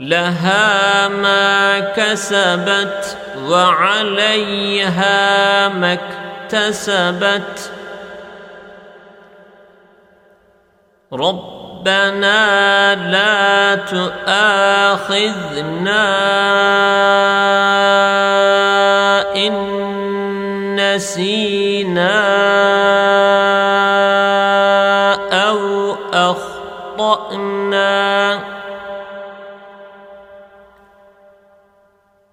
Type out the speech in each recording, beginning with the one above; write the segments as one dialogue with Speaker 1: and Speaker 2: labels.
Speaker 1: لها ما كسبت وعليها ما اكتسبت. ربنا لا تؤاخذنا إن نسينا.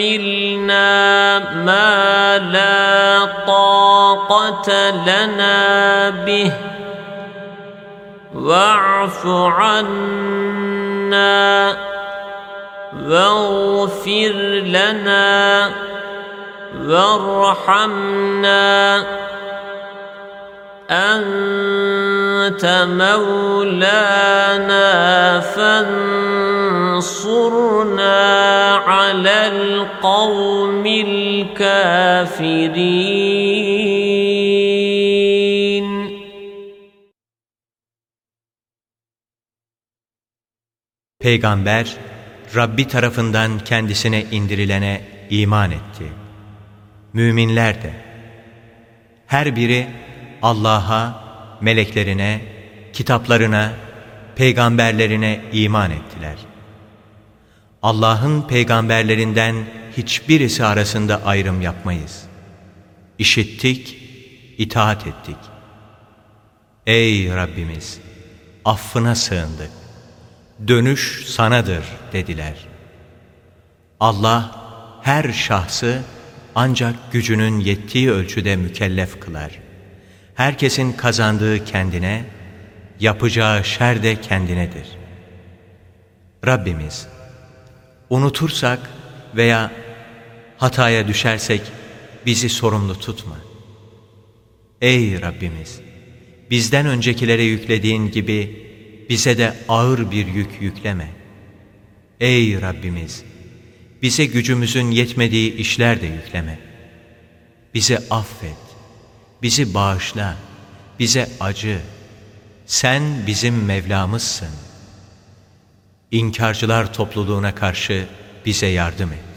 Speaker 1: تحملنا ما لا طاقة لنا به. واعف عنا واغفر لنا وارحمنا. أنت مولانا فانصرنا على القوم الكافرين
Speaker 2: Peygamber Rabbi tarafından kendisine indirilene iman etti. Müminler de her biri Allah'a, meleklerine, kitaplarına, peygamberlerine iman ettiler. Allah'ın peygamberlerinden hiçbirisi arasında ayrım yapmayız. İşittik, itaat ettik. Ey Rabbimiz! Affına sığındık. Dönüş sanadır dediler. Allah her şahsı ancak gücünün yettiği ölçüde mükellef kılar. Herkesin kazandığı kendine, yapacağı şer de kendinedir. Rabbimiz, unutursak veya hataya düşersek bizi sorumlu tutma. Ey Rabbimiz! Bizden öncekilere yüklediğin gibi bize de ağır bir yük yükleme. Ey Rabbimiz! Bize gücümüzün yetmediği işler de yükleme. Bizi affet, bizi bağışla, bize acı. Sen bizim Mevlamızsın. İnkarcılar topluluğuna karşı bize yardım et.